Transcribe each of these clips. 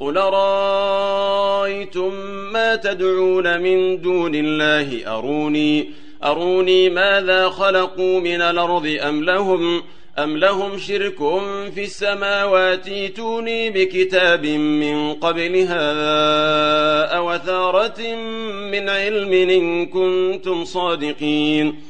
قل رأيتم ما تدعون من دون الله؟ أروني أروني ماذا خلقوا من الأرض أم لهم أم لهم شرك في السماوات توني بكتاب من قبل هذا أو ثارة من علم إن كنتم صادقين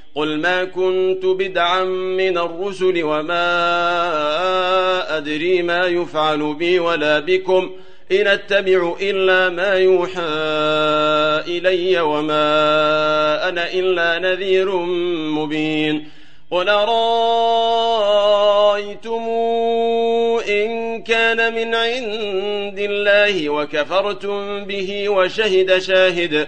قل ما كنت بدعا من الرسل وما أدري ما يفعل بي ولا بكم إن أتبع إلا ما يوحى إلي وما أنا إلا نذير مبين قل رأيتم إن كان من عند الله وكفرتم به وشهد شاهد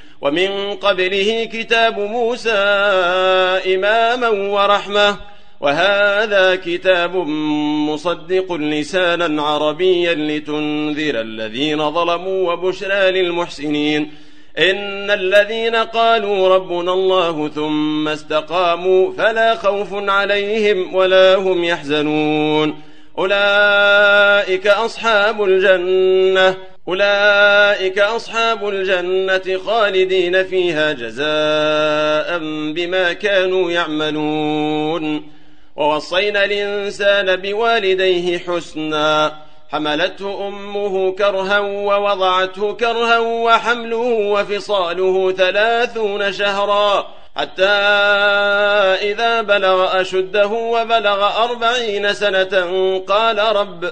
ومن قبله كتاب موسى إماما ورحمة وهذا كتاب مصدق لسانا عربيا لتنذر الذين ظلموا وبشرى للمحسنين. إن الذين قالوا ربنا الله ثم استقاموا فلا خوف عليهم ولا هم يحزنون. أولئك أصحاب الجنة. أولئك أصحاب الجنة خالدين فيها جزاء بما كانوا يعملون. ووصينا الإنسان بوالديه حسنا. حملته أمه كرها ووضعته كرها وحمله وفصاله ثلاثون شهرا. حتى إذا بلغ أشده وبلغ أربعين سنة قال رب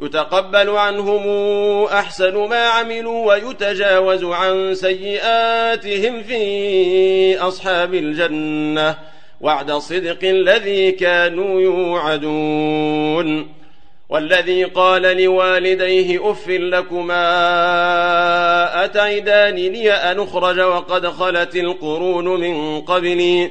يتقبل عنهم أحسن ما عملوا ويتجاوز عن سيئاتهم في أصحاب الجنة وعد صدق الذي كانوا يوعدون. والذي قال لوالديه أف لكما أتعدانني أن أخرج وقد خلت القرون من قبلي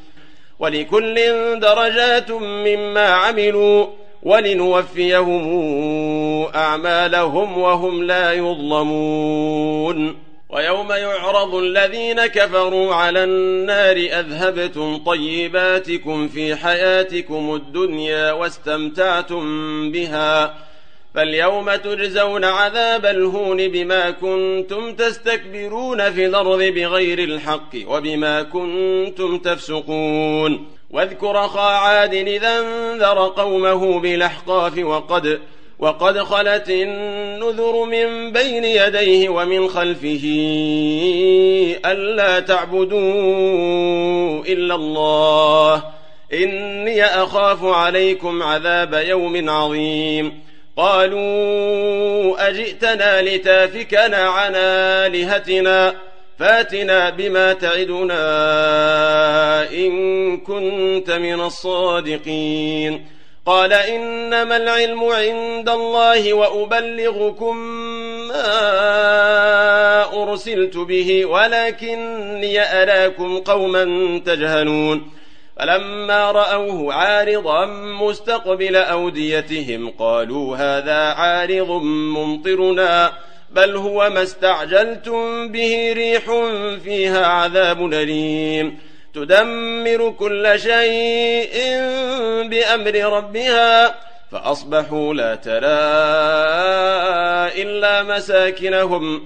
ولكل درجات مما عملوا ولنوفيهم أعمالهم وهم لا يظلمون. ويوم يعرض الذين كفروا على النار أذهبتم طيباتكم في حياتكم الدنيا واستمتعتم بها فاليوم تجزون عذاب الهون بما كنتم تستكبرون في الأرض بغير الحق وبما كنتم تفسقون. واذكر أخا عاد إذا أنذر قومه بالأحقاف وقد وقد خلت النذر من بين يديه ومن خلفه ألا تعبدوا إلا الله. إني أخاف عليكم عذاب يوم عظيم. قالوا أجئتنا لتافكنا عن آلهتنا فاتنا بما تعدنا إن كنت من الصادقين. قال إنما العلم عند الله وأبلغكم ما أرسلت به ولكني أراكم قوما تجهلون. فلما رأوه عارضا مستقبل أوديتهم قالوا هذا عارض ممطرنا بل هو ما استعجلتم به ريح فيها عذاب أليم. تدمر كل شيء بأمر ربها فأصبحوا لا ترى إلا مساكنهم.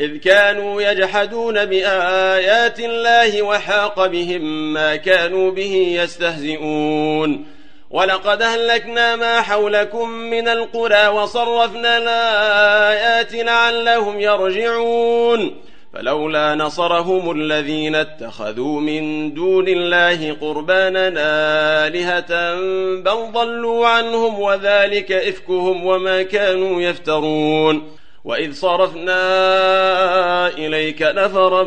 إذ كانوا يجحدون بآيات الله وحاق بهم ما كانوا به يستهزئون. ولقد أهلكنا ما حولكم من القرى وصرفنا الآيات لعلهم يرجعون. فلولا نصرهم الذين اتخذوا من دون الله قربانا آلهة بل ضلوا عنهم وذلك إفكهم وما كانوا يفترون. وإذ صرفنا إليك نفرا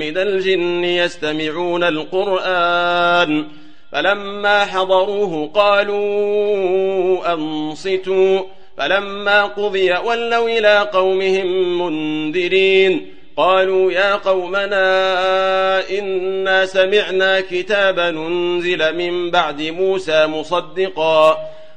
من الجن يستمعون القرآن فلما حضروه قالوا أنصتوا فلما قضي ولوا إلى قومهم منذرين قالوا يا قومنا إنا سمعنا كتابا ننزل من بعد موسى مصدقا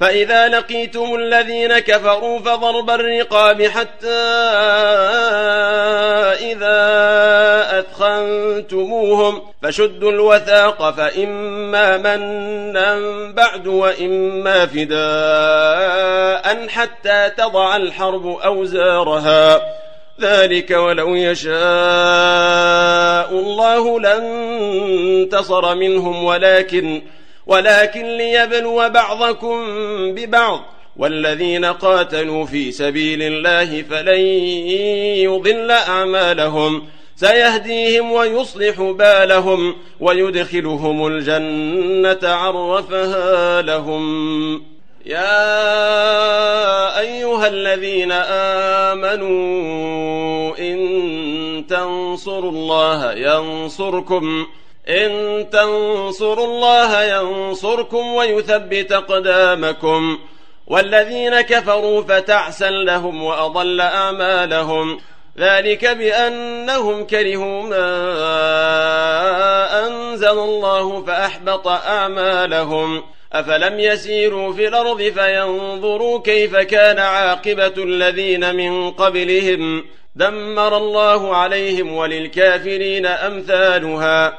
فإذا لقيتم الذين كفروا فضرب الرقاب حتى إذا أثخنتموهم فشدوا الوثاق فإما منا بعد وإما فداء حتى تضع الحرب أوزارها. ذلك ولو يشاء الله لانتصر منهم ولكن ولكن ليبلو بعضكم ببعض والذين قاتلوا في سبيل الله فلن يضل أعمالهم. سيهديهم ويصلح بالهم ويدخلهم الجنة عرفها لهم. يا أيها الذين آمنوا إن تنصروا الله ينصركم. إن تنصروا الله ينصركم ويثبت أقدامكم. والذين كفروا فتعسا لهم وأضل أعمالهم. ذلك بأنهم كرهوا ما أنزل الله فأحبط أعمالهم. أفلم يسيروا في الأرض فينظروا كيف كان عاقبة الذين من قبلهم. دمر الله عليهم وللكافرين أمثالها.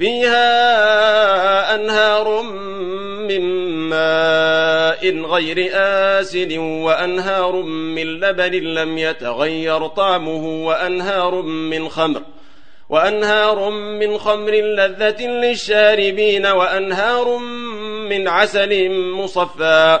فيها أنهار من ماء غير آسن وأنهار من لبن لم يتغير طعمه وأنهار من خمر وأنهار من خمر لذة للشاربين وأنهار من عسل مصفى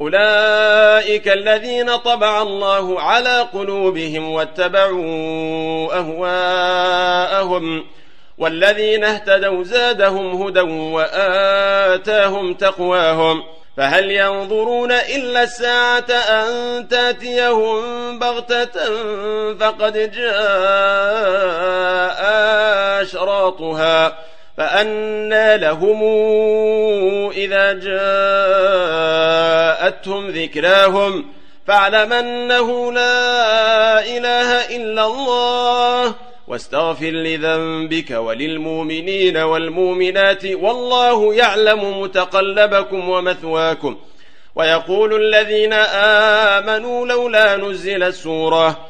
أولئك الذين طبع الله على قلوبهم واتبعوا أهواءهم والذين اهتدوا زادهم هدى وآتاهم تقواهم فهل ينظرون إلا الساعة أن تأتيهم بغتة فقد جاء أشراطها فأنى لهم إذا جاءتهم ذكراهم فاعلم أنه لا إله إلا الله واستغفر لذنبك وللمؤمنين والمؤمنات والله يعلم متقلبكم ومثواكم. ويقول الذين آمنوا لولا نزل السورة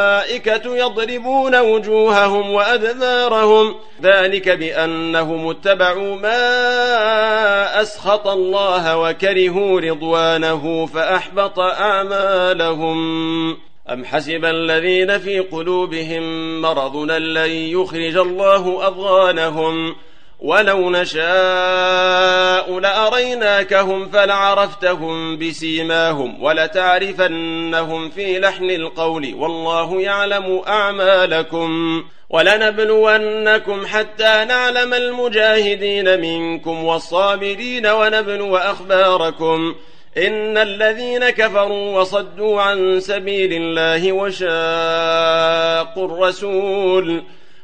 يضربون وجوههم وأدبارهم. ذلك بأنهم اتبعوا ما أسخط الله وكرهوا رضوانه فأحبط أعمالهم. أم حسب الذين في قلوبهم مرضنا لن يخرج الله أضغانهم. ولو نشاء لأريناكهم فلعرفتهم بسيماهم ولتعرفنهم في لحن القول والله يعلم أعمالكم ولنبلونكم حتى نعلم المجاهدين منكم والصابرين ونبلو أخباركم إن الذين كفروا وصدوا عن سبيل الله وشاقوا الرسول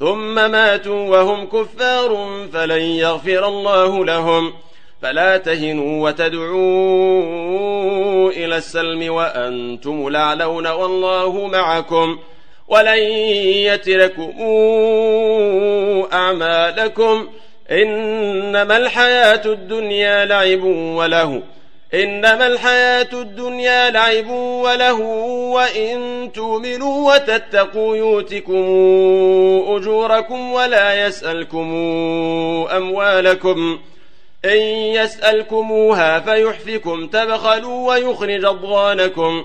ثم ماتوا وهم كفار فلن يغفر الله لهم. فلا تهنوا وتدعوا إلى السلم وأنتم لعلون والله معكم. ولن يتركم أعمالكم. إنما الحياة الدنيا لعب وله. إنما الحياة الدنيا لعب وله وإن تؤمنوا وتتقوا يوتكم أجوركم ولا يسألكم أموالكم. إن يسألكموها فيحفكم تبخلوا ويخرج أضغانكم.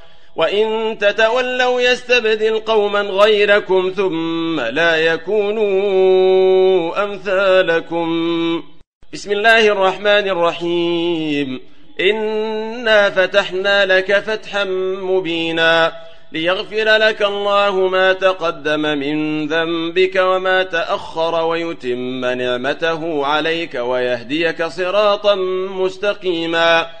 وإن تتولوا يستبدل قوما غيركم ثم لا يكونوا أمثالكم. بسم الله الرحمن الرحيم. إنا فتحنا لك فتحا مبينا ليغفر لك الله ما تقدم من ذنبك وما تأخر ويتم نعمته عليك ويهديك صراطا مستقيما.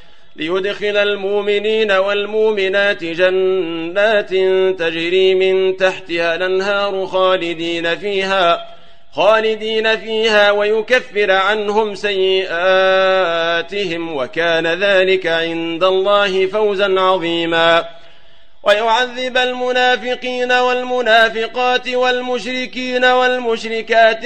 ليدخل المؤمنين والمؤمنات جنات تجري من تحتها الأنهار خالدين فيها خالدين فيها ويكفر عنهم سيئاتهم وكان ذلك عند الله فوزا عظيما. ويعذب المنافقين والمنافقات والمشركين والمشركات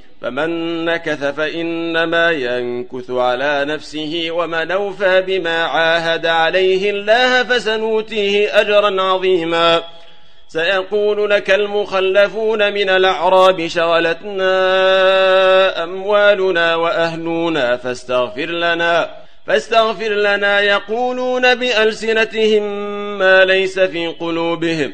فمن نكث فإنما ينكث على نفسه ومن أوفى بما عاهد عليه الله فسنوتيه أجرا عظيما. سيقول لك المخلفون من الأعراب شغلتنا أموالنا وأهلنا فاستغفر لنا فاستغفر لنا يقولون بألسنتهم ما ليس في قلوبهم.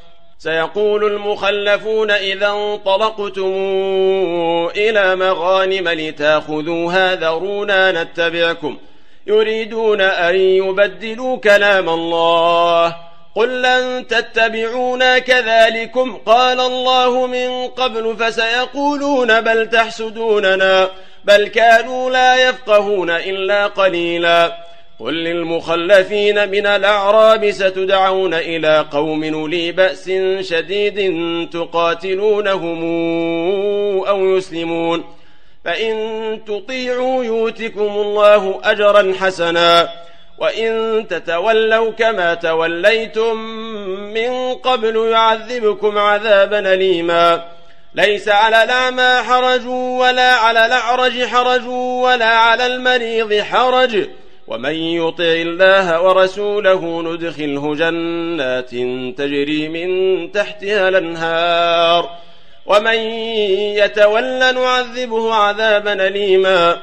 سيقول المخلفون إذا انطلقتم إلى مغانم لتاخذوها ذرونا نتبعكم. يريدون أن يبدلوا كلام الله. قل لن تتبعونا كذلكم. قال الله من قبل فسيقولون بل تحسدوننا. بل كانوا لا يفقهون إلا قليلا. قل للمخلفين من الأعراب ستدعون إلى قوم لي بأس شديد تقاتلونهم أو يسلمون. فإن تطيعوا يوتكم الله أجرا حسنا وإن تتولوا كما توليتم من قبل يعذبكم عذابا ليما ليس على الأعمى حرج ولا على الأعرج حرج ولا على المريض حرج. ومن يطع الله ورسوله ندخله جنات تجري من تحتها الأنهار. ومن يتول نعذبه عذابا أليما.